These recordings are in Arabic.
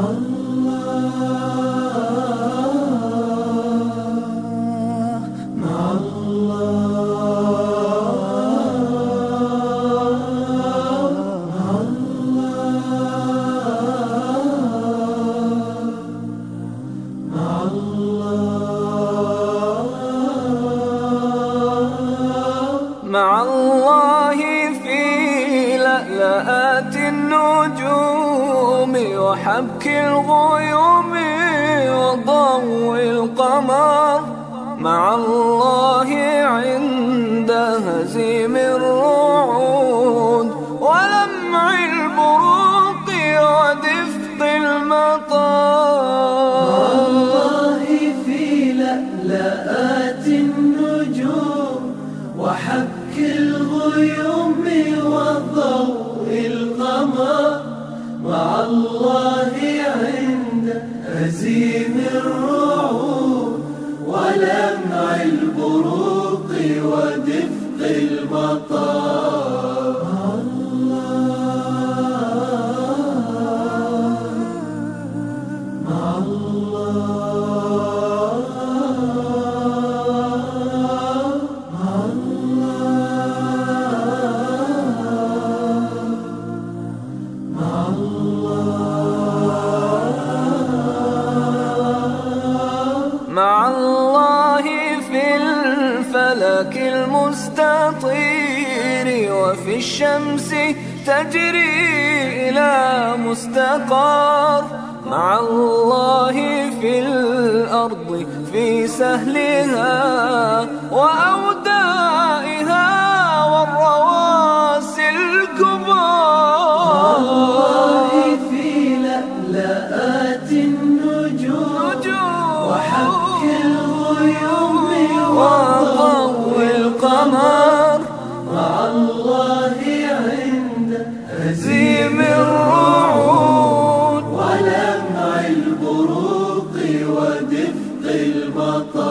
مع النجوم وحبك الغيوم وضوء القمر. مع الله عند هزيم الرعود ولمع البروق ودفق المطر الله في لألآت النجوم وحبك الغيوم وضوء القمر. الله عند هزيم الرعود ولمع البروق الفلك المستطير وفي الشمس تجري إلى مستقر مع الله في الأرض في سهلها وأودائها Allah.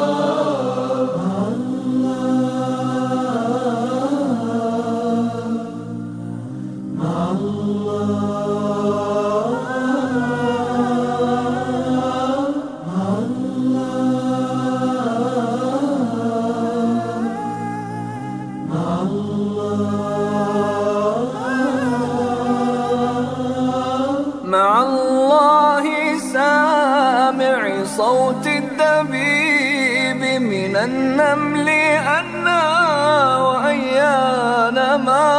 النمل أنا وأيان ما.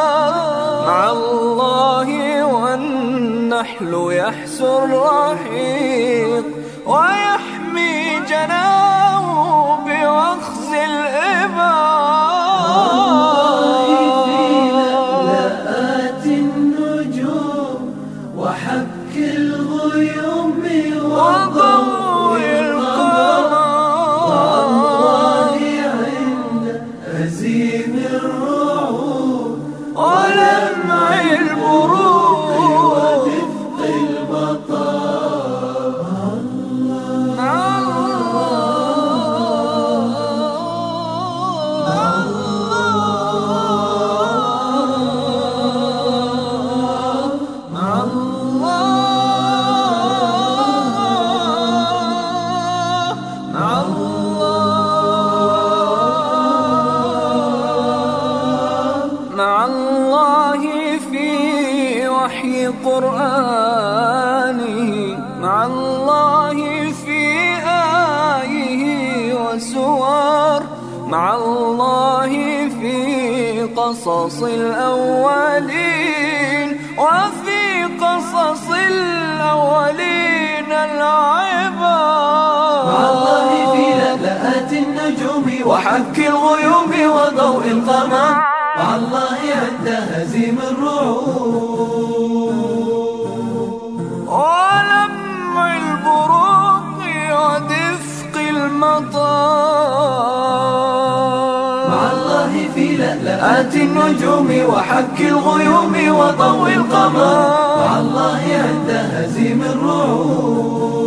مع الله والنحل يحسو الرحيق ويحمي جناه بوخز الله مع الله في آيه وسور. مع الله في قصص الأولين وفي قصص الأولين العبر مع الله في لألآت النجوم وحك الغيوم وضوء القمر. مع الله عند هزيم الرعود لألآت النجوم وحك الغيوم وضوء القمر. مع الله عند هزيم الرعود